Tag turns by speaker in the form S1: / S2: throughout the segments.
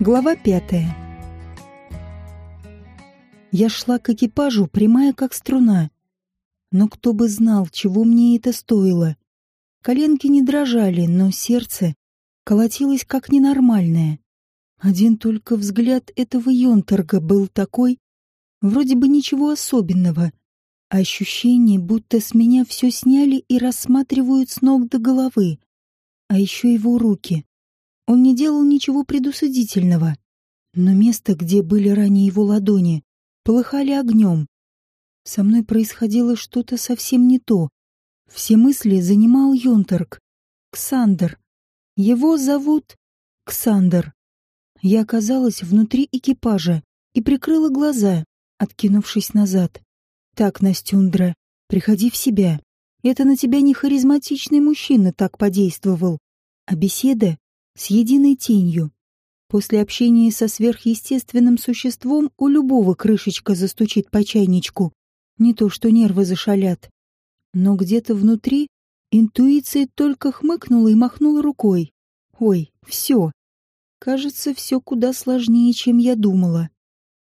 S1: Глава пятая. Я шла к экипажу, прямая как струна. Но кто бы знал, чего мне это стоило. Коленки не дрожали, но сердце колотилось как ненормальное. Один только взгляд этого Йонторга был такой, вроде бы ничего особенного. Ощущение, будто с меня все сняли и рассматривают с ног до головы. А еще его руки. Он не делал ничего предусудительного. Но место, где были ранее его ладони, полыхали огнем. Со мной происходило что-то совсем не то. Все мысли занимал Йонтерк. Ксандр. Его зовут Ксандр. Я оказалась внутри экипажа и прикрыла глаза, откинувшись назад. «Так, Настюндра, приходи в себя. Это на тебя не харизматичный мужчина так подействовал, а беседа с единой тенью. После общения со сверхъестественным существом у любого крышечка застучит по чайничку. Не то что нервы зашалят. Но где-то внутри интуиция только хмыкнула и махнула рукой. Ой, все. Кажется, все куда сложнее, чем я думала.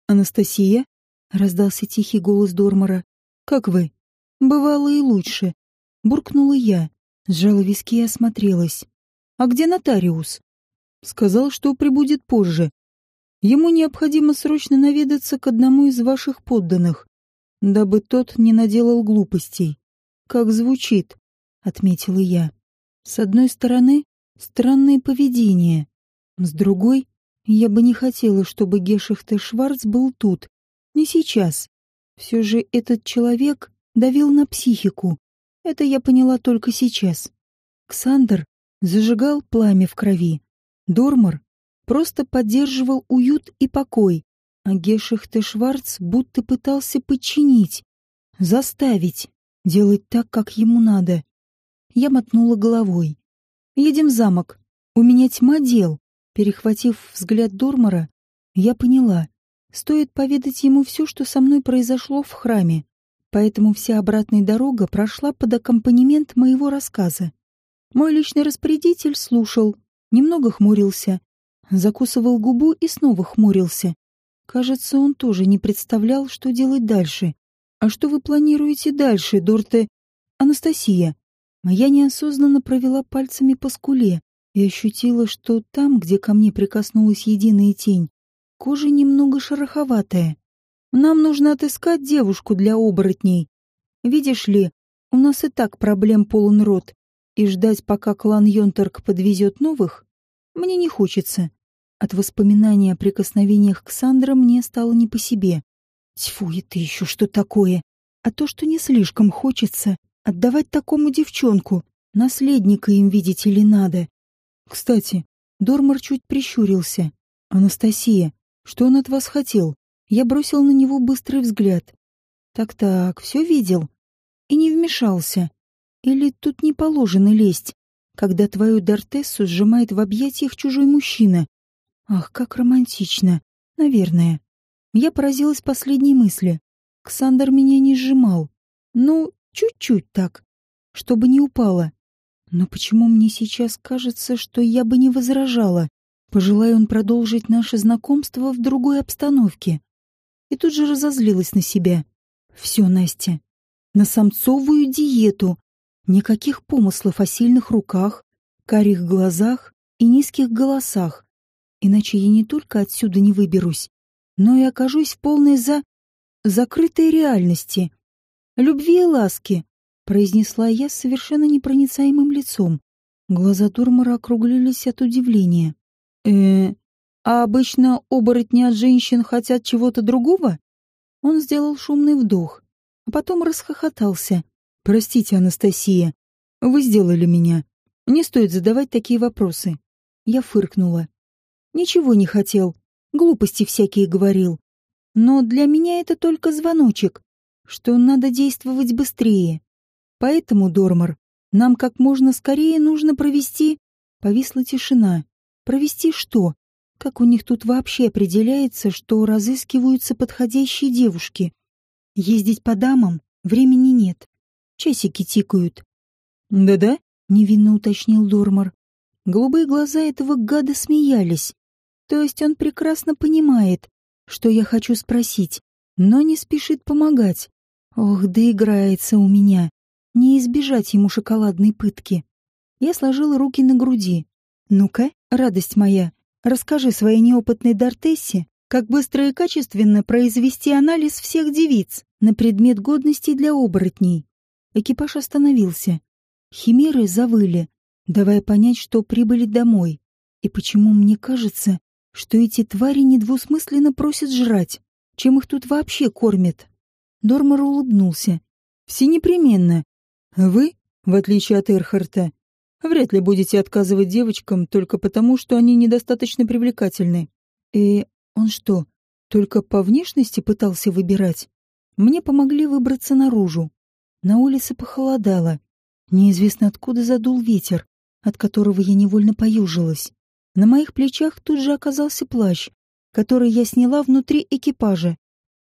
S1: «Анастасия?» — раздался тихий голос Дормора. «Как вы?» «Бывало и лучше», — буркнула я, сжала виски и осмотрелась. «А где нотариус?» Сказал, что прибудет позже. Ему необходимо срочно наведаться к одному из ваших подданных, дабы тот не наделал глупостей. Как звучит, отметила я. С одной стороны, странное поведение. С другой, я бы не хотела, чтобы Гешихте Шварц был тут. Не сейчас. Все же этот человек давил на психику. Это я поняла только сейчас. Ксандр зажигал пламя в крови, Дормар просто поддерживал уют и покой, а Гешихте Шварц будто пытался подчинить, заставить, делать так, как ему надо. Я мотнула головой. «Едем в замок. У меня тьма дел». Перехватив взгляд Дормара, я поняла. Стоит поведать ему все, что со мной произошло в храме. Поэтому вся обратная дорога прошла под аккомпанемент моего рассказа. Мой личный распорядитель слушал, немного хмурился, закусывал губу и снова хмурился. Кажется, он тоже не представлял, что делать дальше. «А что вы планируете дальше, Дорте?» «Анастасия». Я неосознанно провела пальцами по скуле и ощутила, что там, где ко мне прикоснулась единая тень, кожа немного шероховатая. «Нам нужно отыскать девушку для оборотней. Видишь ли, у нас и так проблем полон рот и ждать, пока клан Йонторг подвезет новых, мне не хочется. От воспоминания о прикосновениях к Сандра мне стало не по себе. Тьфу, это еще что такое? А то, что не слишком хочется, отдавать такому девчонку, наследника им, видите ли, надо. Кстати, Дормар чуть прищурился. «Анастасия, что он от вас хотел?» Я бросил на него быстрый взгляд. Так-так, все видел. И не вмешался. Или тут не положено лезть, когда твою Дортессу сжимает в объятиях чужой мужчина? Ах, как романтично. Наверное. Я поразилась последней мысли. Ксандр меня не сжимал. Ну, чуть-чуть так, чтобы не упала. Но почему мне сейчас кажется, что я бы не возражала? Пожелая он продолжить наше знакомство в другой обстановке. И тут же разозлилась на себя. Все, Настя, на самцовую диету, Никаких помыслов о сильных руках, карих глазах и низких голосах. Иначе я не только отсюда не выберусь, но и окажусь в полной за... закрытой реальности. «Любви и ласки», — произнесла я с совершенно непроницаемым лицом. Глаза Дурмара округлились от удивления. э а обычно оборотни от женщин хотят чего-то другого?» Он сделал шумный вдох, а потом расхохотался. «Простите, Анастасия, вы сделали меня. Не стоит задавать такие вопросы». Я фыркнула. «Ничего не хотел. Глупости всякие говорил. Но для меня это только звоночек, что надо действовать быстрее. Поэтому, Дормар, нам как можно скорее нужно провести...» Повисла тишина. «Провести что? Как у них тут вообще определяется, что разыскиваются подходящие девушки? Ездить по дамам времени нет. Часики тикают. «Да-да?» — невинно уточнил Дормар. Голубые глаза этого гада смеялись. То есть он прекрасно понимает, что я хочу спросить, но не спешит помогать. Ох, да играется у меня. Не избежать ему шоколадной пытки. Я сложила руки на груди. «Ну-ка, радость моя, расскажи своей неопытной Дортессе, как быстро и качественно произвести анализ всех девиц на предмет годности для оборотней». Экипаж остановился. Химеры завыли, давая понять, что прибыли домой. И почему мне кажется, что эти твари недвусмысленно просят жрать? Чем их тут вообще кормят? Дормар улыбнулся. «Все непременно. Вы, в отличие от Эрхарта, вряд ли будете отказывать девочкам только потому, что они недостаточно привлекательны. И он что, только по внешности пытался выбирать? Мне помогли выбраться наружу. На улице похолодало. Неизвестно откуда задул ветер, от которого я невольно поюжилась. На моих плечах тут же оказался плащ, который я сняла внутри экипажа.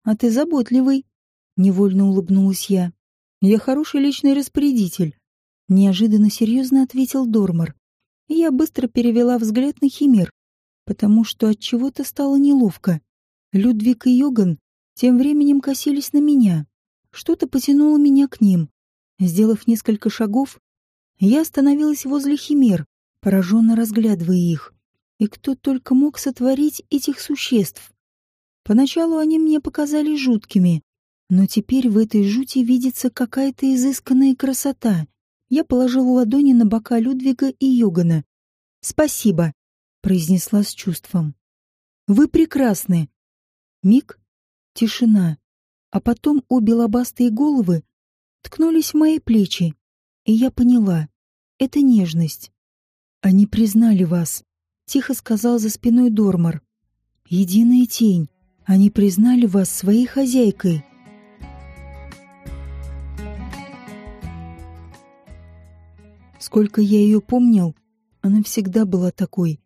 S1: «А ты заботливый», — невольно улыбнулась я. «Я хороший личный распорядитель», — неожиданно серьезно ответил Дормар. Я быстро перевела взгляд на Химер, потому что от чего-то стало неловко. Людвиг и Йоган тем временем косились на меня. Что-то потянуло меня к ним. Сделав несколько шагов, я остановилась возле Химер, пораженно разглядывая их и кто только мог сотворить этих существ. Поначалу они мне показались жуткими, но теперь в этой жути видится какая-то изысканная красота. Я положила ладони на бока Людвига и Йогана. «Спасибо», — произнесла с чувством. «Вы прекрасны». Миг, тишина, а потом обе лобастые головы ткнулись в мои плечи, и я поняла — это нежность. Они признали вас, тихо сказал за спиной Дормар. «Единая тень. Они признали вас своей хозяйкой». Сколько я ее помнил, она всегда была такой.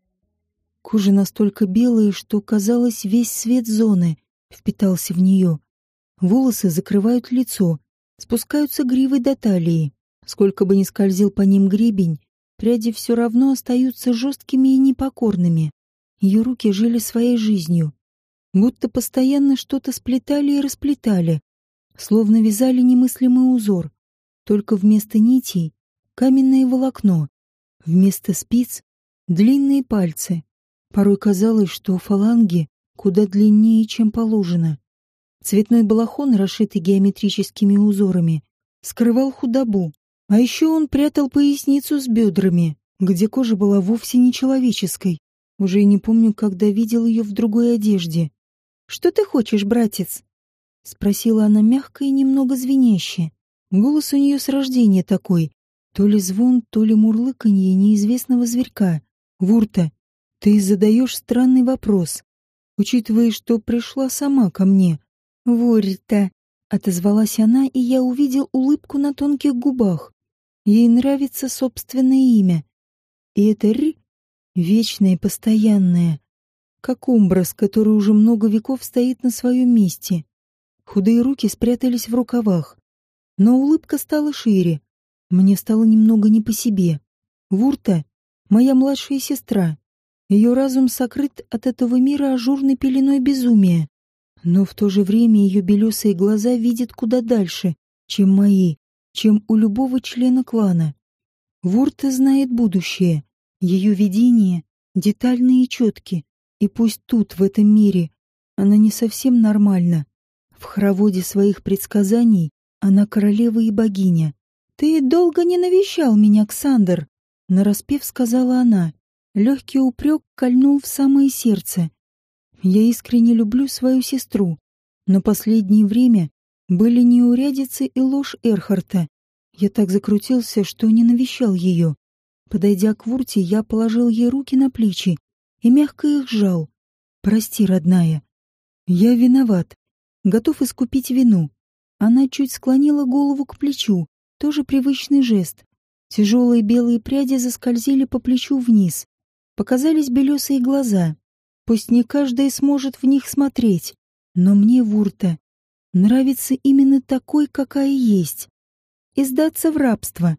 S1: Кожа настолько белая, что, казалось, весь свет зоны впитался в нее. Волосы закрывают лицо, спускаются гривой до талии. Сколько бы ни скользил по ним гребень, Пряди все равно остаются жесткими и непокорными. Ее руки жили своей жизнью, будто постоянно что-то сплетали и расплетали, словно вязали немыслимый узор. Только вместо нитей — каменное волокно, вместо спиц — длинные пальцы. Порой казалось, что фаланги куда длиннее, чем положено. Цветной балахон, расшитый геометрическими узорами, скрывал худобу, а еще он прятал поясницу с бедрами, где кожа была вовсе не человеческой. Уже и не помню, когда видел ее в другой одежде. «Что ты хочешь, братец?» — спросила она мягко и немного звеняще. Голос у нее с рождения такой. То ли звон, то ли мурлыканье неизвестного зверька. «Вурта, ты задаешь странный вопрос, учитывая, что пришла сама ко мне». «Вурта», — отозвалась она, и я увидел улыбку на тонких губах. Ей нравится собственное имя. И это «р» вечное постоянное, как умбрас, который уже много веков стоит на своем месте. Худые руки спрятались в рукавах, но улыбка стала шире. Мне стало немного не по себе. Вурта — моя младшая сестра. Ее разум сокрыт от этого мира ажурной пеленой безумия. Но в то же время ее белесые глаза видят куда дальше, чем мои чем у любого члена клана. Вурта знает будущее, ее видение детальные и четкие, и пусть тут, в этом мире, она не совсем нормальна. В хороводе своих предсказаний она королева и богиня. «Ты долго не навещал меня, Ксандр», — нараспев сказала она. Легкий упрек кольнул в самое сердце. Я искренне люблю свою сестру, но последнее время были неурядицы и ложь Эрхарта. Я так закрутился, что не навещал ее. Подойдя к Вурте, я положил ей руки на плечи и мягко их сжал. «Прости, родная. Я виноват. Готов искупить вину». Она чуть склонила голову к плечу, тоже привычный жест. Тяжелые белые пряди заскользили по плечу вниз. Показались белесые глаза. Пусть не каждый сможет в них смотреть, но мне, Вурта, нравится именно такой, какая есть. И сдаться в рабство.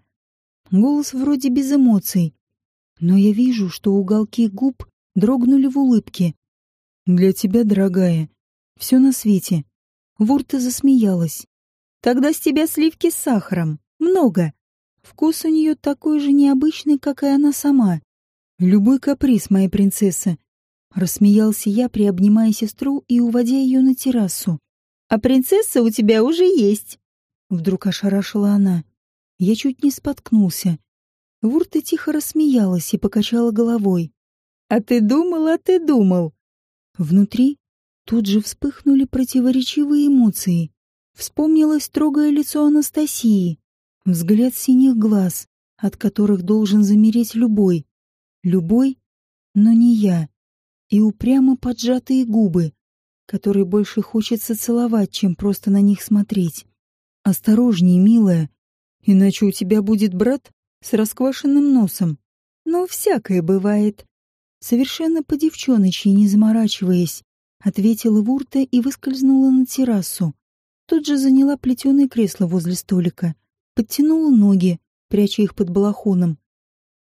S1: Голос вроде без эмоций, но я вижу, что уголки губ дрогнули в улыбке. «Для тебя, дорогая, все на свете». Вурта засмеялась. «Тогда с тебя сливки с сахаром. Много. Вкус у нее такой же необычный, как и она сама. Любой каприз, моя принцесса». Рассмеялся я, приобнимая сестру и уводя ее на террасу. «А принцесса у тебя уже есть!» Вдруг ошарашила она. Я чуть не споткнулся. Вурта тихо рассмеялась и покачала головой. «А ты думал, а ты думал!» Внутри тут же вспыхнули противоречивые эмоции. Вспомнилось строгое лицо Анастасии, взгляд синих глаз, от которых должен замереть любой. Любой, но не я. И упрямо поджатые губы, которые больше хочется целовать, чем просто на них смотреть. «Осторожней, милая, иначе у тебя будет брат с расквашенным носом. Но всякое бывает. Совершенно по девчоночьи, не заморачиваясь, ответила Вурта и выскользнула на террасу. Тут же заняла плетеное кресло возле столика, подтянула ноги, пряча их под балахоном.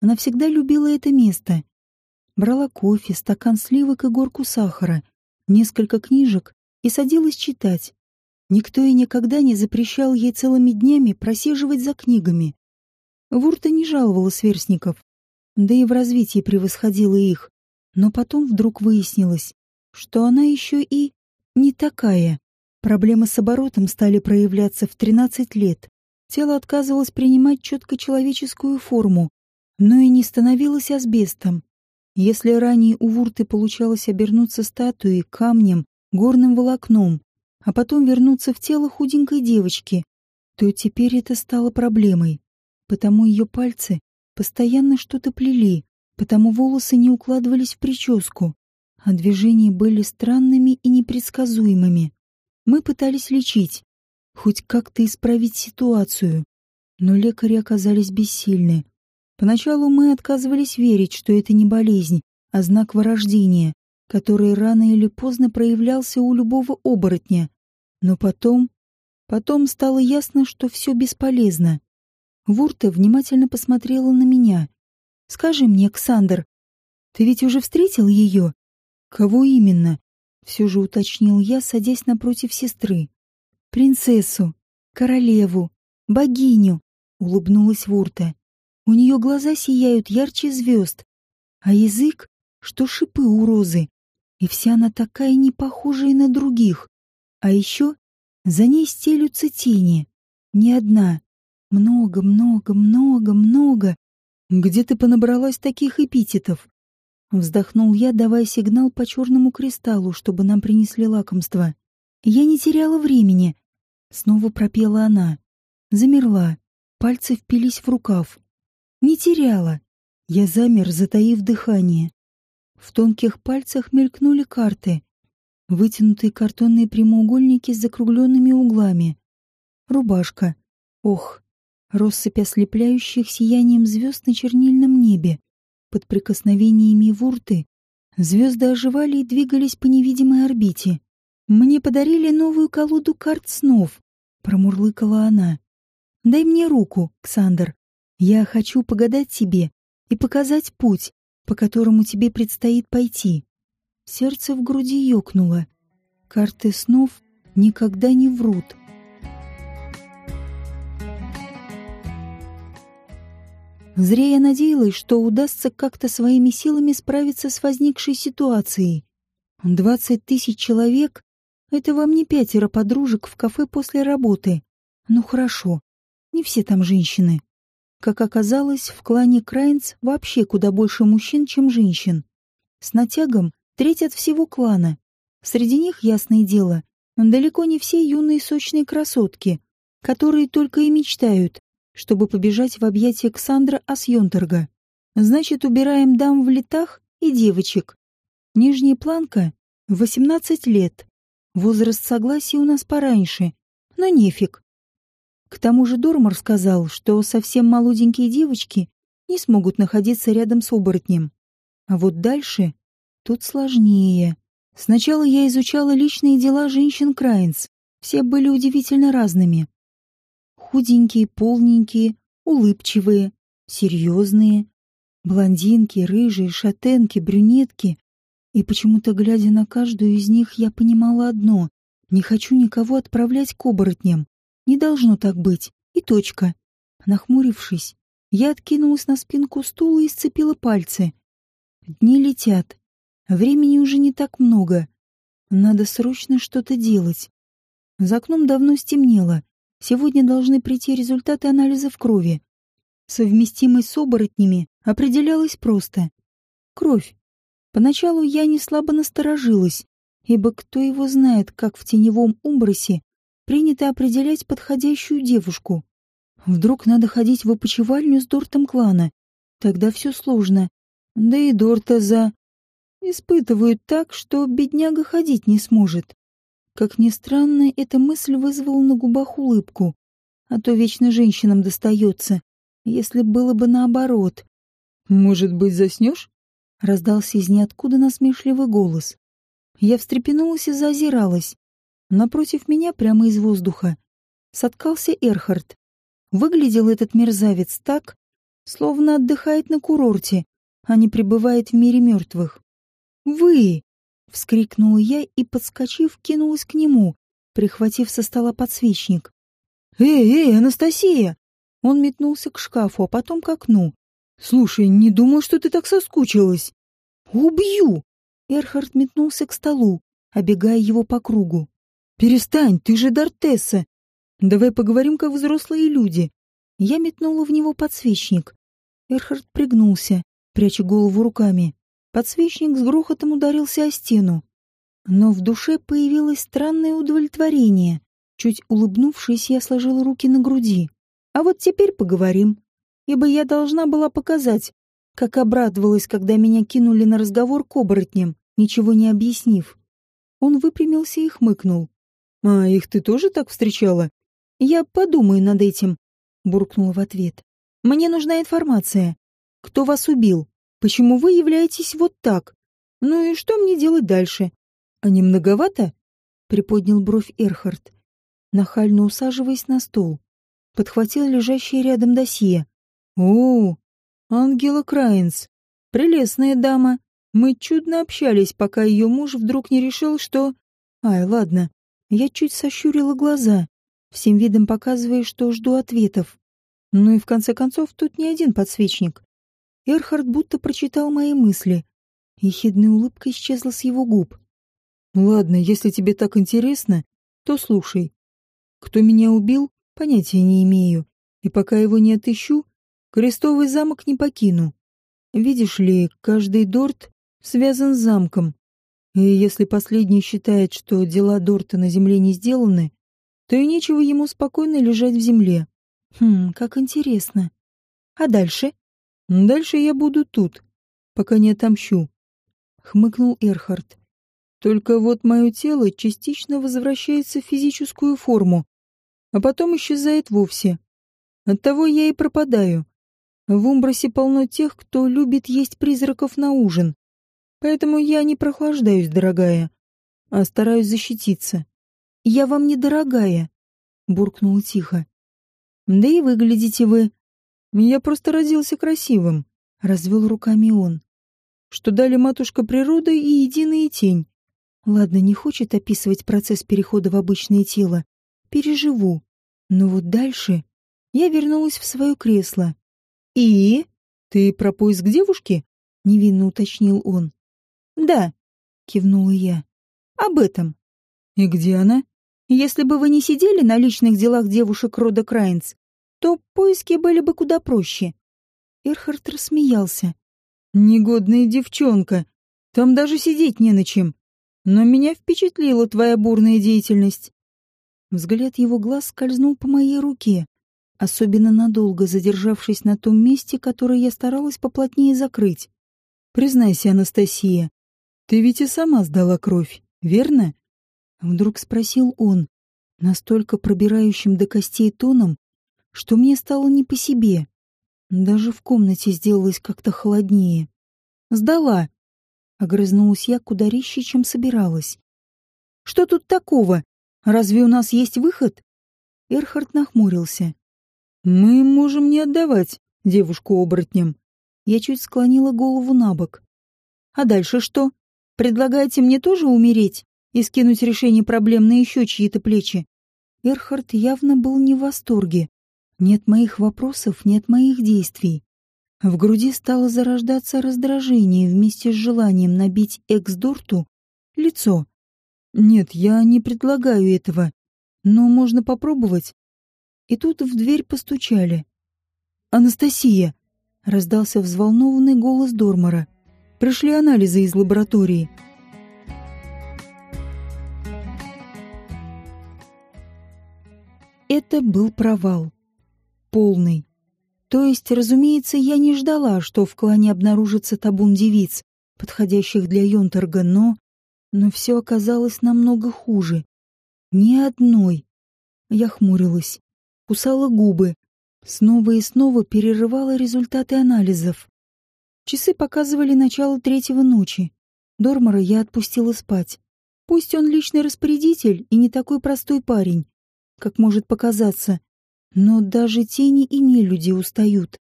S1: Она всегда любила это место. Брала кофе, стакан сливок и горку сахара, несколько книжек и садилась читать. Никто и никогда не запрещал ей целыми днями просиживать за книгами. Вурта не жаловала сверстников, да и в развитии превосходила их. Но потом вдруг выяснилось, что она еще и не такая. Проблемы с оборотом стали проявляться в 13 лет. Тело отказывалось принимать четко человеческую форму, но и не становилось асбестом. Если ранее у Вурты получалось обернуться статуей, камнем, горным волокном, а потом вернуться в тело худенькой девочки, то теперь это стало проблемой потому ее пальцы постоянно что-то плели, потому волосы не укладывались в прическу, а движения были странными и непредсказуемыми. Мы пытались лечить, хоть как-то исправить ситуацию, но лекари оказались бессильны. Поначалу мы отказывались верить, что это не болезнь, а знак вырождения, который рано или поздно проявлялся у любого оборотня. Но потом... Потом стало ясно, что все бесполезно. Вурта внимательно посмотрела на меня. «Скажи мне, Александр, ты ведь уже встретил ее?» «Кого именно?» — все же уточнил я, садясь напротив сестры. «Принцессу, королеву, богиню», — улыбнулась Вурта. «У нее глаза сияют ярче звезд, а язык, что шипы у розы, и вся она такая не похожая на других. А еще за ней стелются тени, не одна, много, много, много, много. Где ты понабралась таких эпитетов? Вздохнул я, давая сигнал по черному кристаллу, чтобы нам принесли лакомство. Я не теряла времени. Снова пропела она. Замерла. Пальцы впились в рукав. Не теряла. Я замер, затаив дыхание. В тонких пальцах мелькнули карты. Вытянутые картонные прямоугольники с закругленными углами. Рубашка. Ох, россыпь ослепляющих сиянием звезд на чернильном небе. Под прикосновениями вурты звезды оживали и двигались по невидимой орбите. «Мне подарили новую колоду карт снов», — промурлыкала она. «Дай мне руку, Ксандр. Я хочу погадать тебе и показать путь, по которому тебе предстоит пойти». Сердце в груди ёкнуло. Карты снов никогда не врут. Зря я надеялась, что удастся как-то своими силами справиться с возникшей ситуацией. Двадцать тысяч человек — это вам не пятеро подружек в кафе после работы. Ну хорошо, не все там женщины. Как оказалось, в клане Крайнц вообще куда больше мужчин, чем женщин. С натягом треть от всего клана. Среди них, ясное дело, далеко не все юные сочные красотки, которые только и мечтают чтобы побежать в объятия Ксандра Асьонтерга. Значит, убираем дам в летах и девочек. Нижняя планка — 18 лет. Возраст согласия у нас пораньше, но нефиг. К тому же Дормар сказал, что совсем молоденькие девочки не смогут находиться рядом с оборотнем. А вот дальше тут сложнее. Сначала я изучала личные дела женщин Крайнс. Все были удивительно разными. Худенькие, полненькие, улыбчивые, серьезные. Блондинки, рыжие, шатенки, брюнетки, И почему-то, глядя на каждую из них, я понимала одно — не хочу никого отправлять к оборотням. Не должно так быть. И точка. Нахмурившись, я откинулась на спинку стула и сцепила пальцы. Дни летят. Времени уже не так много. Надо срочно что-то делать. За окном давно стемнело. Сегодня должны прийти результаты анализов крови. Совместимость с оборотнями определялась просто. Кровь. Поначалу я не слабо насторожилась, ибо кто его знает, как в теневом умбросе принято определять подходящую девушку. Вдруг надо ходить в опочивальню с Дортом клана. Тогда все сложно. Да и Дорта за... Испытывают так, что бедняга ходить не сможет. Как ни странно, эта мысль вызвала на губах улыбку. А то вечно женщинам достается. Если было бы наоборот.
S2: «Может быть, заснешь?»
S1: Раздался из ниоткуда насмешливый голос. Я встрепенулась и заозиралась. Напротив меня, прямо из воздуха, соткался Эрхард. Выглядел этот мерзавец так, словно отдыхает на курорте, а не пребывает в мире мертвых. «Вы!» — вскрикнула я и, подскочив, кинулась к нему, прихватив со стола подсвечник.
S2: «Эй, эй, Анастасия!»
S1: Он метнулся к шкафу, а потом к окну.
S2: «Слушай, не думал, что ты так соскучилась».
S1: «Убью!» Эрхард метнулся к столу, обегая его по кругу.
S2: «Перестань, ты же Дартесса! Давай поговорим, как взрослые люди».
S1: Я метнула в него подсвечник. Эрхард пригнулся, пряча голову руками. Подсвечник с грохотом ударился о стену. Но в душе появилось странное удовлетворение. Чуть улыбнувшись, я сложила руки на груди. А вот теперь поговорим. Ибо я должна была показать, как обрадовалась, когда меня кинули на разговор к оборотням, ничего не объяснив. Он выпрямился и хмыкнул.
S2: «А их ты тоже так встречала?»
S1: «Я подумаю над этим», — буркнула в ответ. «Мне нужна информация. Кто вас убил? Почему вы являетесь вот так? Ну и что мне делать дальше? А не многовато?» — приподнял бровь Эрхард, нахально усаживаясь на стол. Подхватил лежащее рядом досье.
S2: «О, Ангела Краинс. Прелестная дама. Мы чудно общались, пока ее муж вдруг не решил, что...
S1: Ай, ладно. Я чуть сощурила глаза всем видом показывая, что жду ответов. Ну и в конце концов тут не один подсвечник. Эрхард будто прочитал мои мысли. Ехидная улыбка исчезла с его губ.
S2: «Ладно, если тебе так интересно, то слушай. Кто меня убил, понятия не имею, и пока его не отыщу, крестовый замок не покину. Видишь ли, каждый Дорт связан с замком, и если последний считает, что дела Дорта на земле не сделаны, то и нечего ему спокойно лежать в земле.
S1: Хм, как интересно. А дальше?
S2: Дальше я буду тут, пока не отомщу. Хмыкнул Эрхард. Только вот мое тело частично возвращается в физическую форму, а потом исчезает вовсе. Оттого я и пропадаю. В Умбросе полно тех, кто любит есть призраков на ужин. Поэтому я не прохлаждаюсь, дорогая, а стараюсь защититься.
S1: «Я вам недорогая», — буркнула тихо. «Да и выглядите вы.
S2: Я просто родился красивым», — развел руками он. «Что дали матушка природа и единая тень».
S1: Ладно, не хочет описывать процесс перехода в обычное тело. Переживу. Но вот дальше я вернулась в свое кресло.
S2: «И? Ты про поиск девушки?»
S1: — невинно уточнил он.
S2: «Да», — кивнула я.
S1: «Об этом».
S2: «И где она?»
S1: Если бы вы не сидели на личных делах девушек рода Крайнс, то поиски были бы куда проще. Эрхард рассмеялся.
S2: «Негодная девчонка. Там даже сидеть не на чем. Но меня впечатлила твоя бурная деятельность».
S1: Взгляд его глаз скользнул по моей руке, особенно надолго задержавшись на том месте, которое я старалась поплотнее закрыть.
S2: «Признайся, Анастасия, ты ведь и сама сдала кровь, верно?»
S1: Вдруг спросил он, настолько пробирающим до костей тоном, что мне стало не по себе. Даже в комнате сделалось как-то холоднее. «Сдала!» — огрызнулась я куда резче, чем собиралась. «Что тут такого? Разве у нас есть выход?» Эрхард нахмурился.
S2: «Мы можем не отдавать девушку оборотням».
S1: Я чуть склонила голову на бок. «А дальше что?» Предлагаете мне тоже умереть и скинуть решение проблем на еще чьи-то плечи?» Эрхард явно был не в восторге. Нет моих вопросов, нет моих действий. В груди стало зарождаться раздражение вместе с желанием набить экс-дорту лицо. Нет, я не предлагаю этого, но можно попробовать. И тут в дверь постучали. «Анастасия!» — раздался взволнованный голос Дормора. «Пришли анализы из лаборатории». Это был провал. Полный. То есть, разумеется, я не ждала, что в клане обнаружится табун девиц, подходящих для Йонтерга, но... Но все оказалось намного хуже. Ни одной. Я хмурилась, кусала губы, снова и снова перерывала результаты анализов. Часы показывали начало третьего ночи. Дормора я отпустила спать. Пусть он личный распорядитель и не такой простой парень, как может показаться, но даже тени и нелюди устают.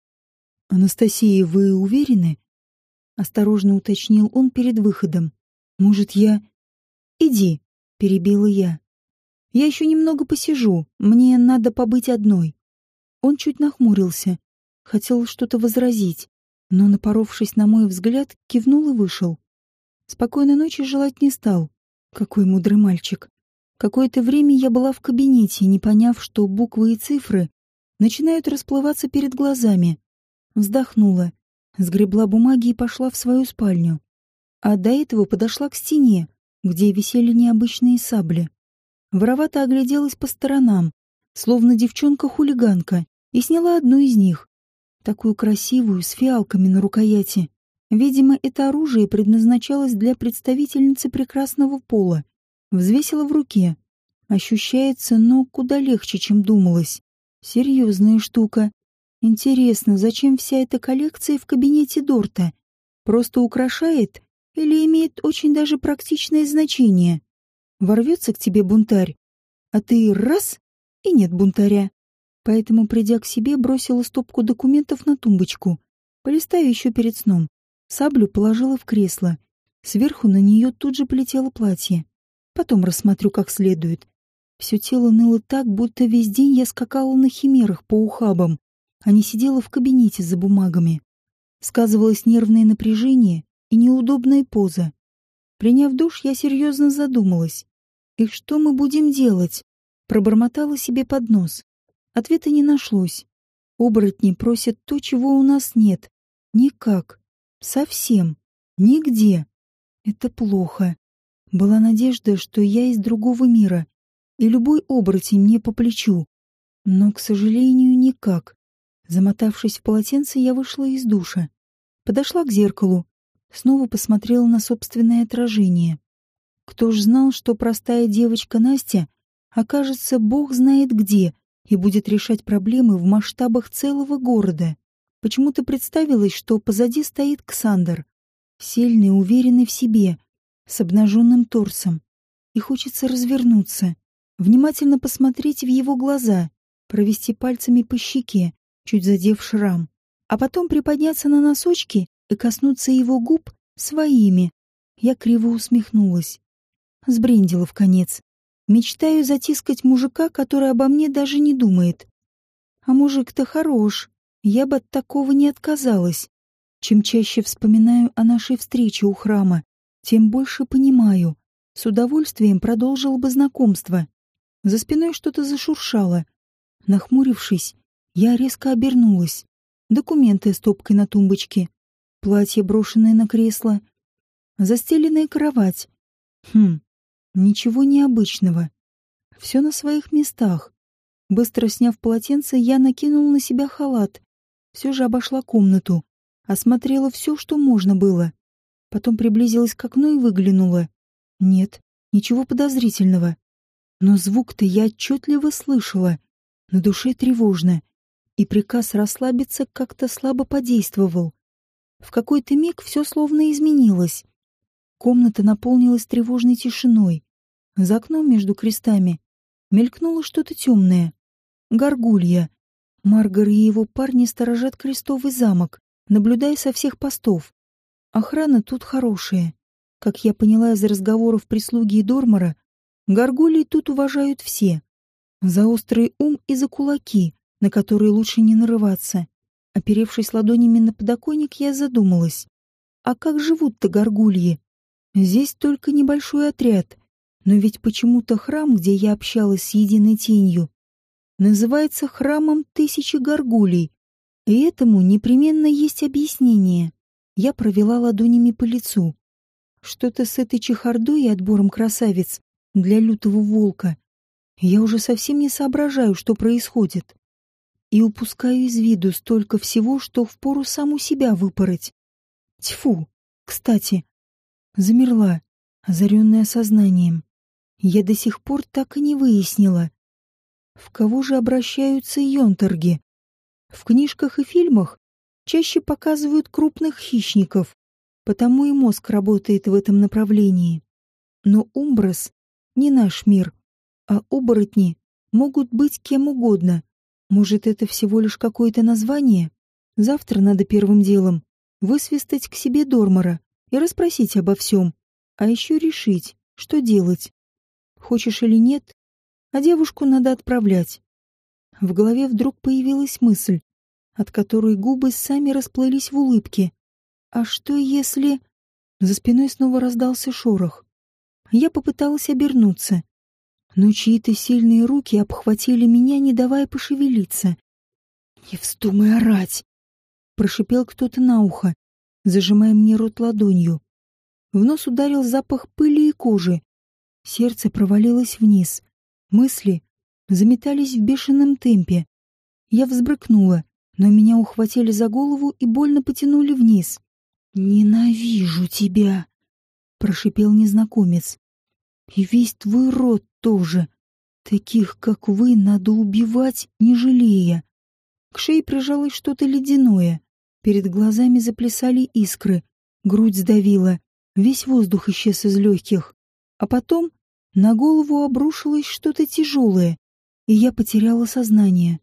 S1: «Анастасия, вы уверены?» Осторожно уточнил он перед выходом. «Может, я...» «Иди», — перебила я. «Я еще немного посижу, мне надо побыть одной». Он чуть нахмурился, хотел что-то возразить, но, напоровшись на мой взгляд, кивнул и вышел. Спокойной ночи желать не стал. Какой мудрый мальчик. Какое-то время я была в кабинете, не поняв, что буквы и цифры начинают расплываться перед глазами. Вздохнула, сгребла бумаги и пошла в свою спальню. А до этого подошла к стене, где висели необычные сабли. Воровато огляделась по сторонам, словно девчонка-хулиганка, и сняла одну из них. Такую красивую, с фиалками на рукояти. Видимо, это оружие предназначалось для представительницы прекрасного пола взвесила в руке. Ощущается, но куда легче, чем думалось. Серьезная штука. Интересно, зачем вся эта коллекция в кабинете Дорта? Просто украшает или имеет очень даже практичное значение? Ворвется к тебе бунтарь, а ты раз — и нет бунтаря. Поэтому, придя к себе, бросила стопку документов на тумбочку. Полистаю еще перед сном. Саблю положила в кресло. Сверху на нее тут же полетело платье. Потом рассмотрю как следует. Все тело ныло так, будто весь день я скакала на химерах по ухабам, а не сидела в кабинете за бумагами. Сказывалось нервное напряжение и неудобная поза. Приняв душ, я серьезно задумалась. «И что мы будем делать?» Пробормотала себе под нос. Ответа не нашлось. Оборотни просят то, чего у нас нет. Никак. Совсем. Нигде. Это плохо. Была надежда, что я из другого мира, и любой оборотень мне по плечу. Но, к сожалению, никак. Замотавшись в полотенце, я вышла из душа. Подошла к зеркалу, снова посмотрела на собственное отражение. Кто ж знал, что простая девочка Настя окажется бог знает где и будет решать проблемы в масштабах целого города. Почему-то представилось, что позади стоит Ксандр, сильный, уверенный в себе, с обнаженным торсом, и хочется развернуться, внимательно посмотреть в его глаза, провести пальцами по щеке, чуть задев шрам, а потом приподняться на носочки и коснуться его губ своими. Я криво усмехнулась. Сбрендила в конец. Мечтаю затискать мужика, который обо мне даже не думает. А мужик-то хорош. Я бы от такого не отказалась. Чем чаще вспоминаю о нашей встрече у храма, тем больше понимаю. С удовольствием продолжил бы знакомство. За спиной что-то зашуршало. Нахмурившись, я резко обернулась. Документы стопкой на тумбочке. Платье, брошенное на кресло. Застеленная кровать. Хм, ничего необычного. Все на своих местах. Быстро сняв полотенце, я накинул на себя халат. Все же обошла комнату. Осмотрела все, что можно было. Потом приблизилась к окну и выглянула. Нет, ничего подозрительного. Но звук-то я отчетливо слышала. На душе тревожно. И приказ расслабиться как-то слабо подействовал. В какой-то миг все словно изменилось. Комната наполнилась тревожной тишиной. За окном между крестами мелькнуло что-то темное. Горгулья. Маргар и его парни сторожат крестовый замок, наблюдая со всех постов. Охрана тут хорошая. Как я поняла из разговоров прислуги и Дормора, горгулей тут уважают все. За острый ум и за кулаки, на которые лучше не нарываться. Оперевшись ладонями на подоконник, я задумалась. А как живут-то горгульи? Здесь только небольшой отряд. Но ведь почему-то храм, где я общалась с единой тенью, называется храмом тысячи горгулей. И этому непременно есть объяснение. Я провела ладонями по лицу. Что-то с этой чехардой и отбором красавиц для лютого волка. Я уже совсем не соображаю, что происходит. И упускаю из виду столько всего, что впору саму себя выпороть. Тьфу! Кстати, замерла, озаренная сознанием. Я до сих пор так и не выяснила, в кого же обращаются йонторги. В книжках и фильмах чаще показывают крупных хищников, потому и мозг работает в этом направлении. Но Умброс не наш мир, а оборотни могут быть кем угодно. Может, это всего лишь какое-то название? Завтра надо первым делом высвистать к себе Дормора и расспросить обо всем, а еще решить, что делать. Хочешь или нет, а девушку надо отправлять. В голове вдруг появилась мысль, от которой губы сами расплылись в улыбке. А что если... За спиной снова раздался шорох. Я попыталась обернуться, но чьи-то сильные руки обхватили меня, не давая пошевелиться. «Не вздумай орать!» — прошипел кто-то на ухо, зажимая мне рот ладонью. В нос ударил запах пыли и кожи. Сердце провалилось вниз. Мысли заметались в бешеном темпе. Я взбрыкнула, но меня ухватили за голову и больно потянули вниз. «Ненавижу тебя!» — прошипел незнакомец. «И весь твой род тоже. Таких, как вы, надо убивать, не жалея». К шее прижалось что-то ледяное. Перед глазами заплясали искры. Грудь сдавила. Весь воздух исчез из легких. А потом на голову обрушилось что-то тяжелое, и я потеряла сознание.